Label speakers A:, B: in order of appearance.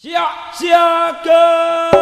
A: 下下个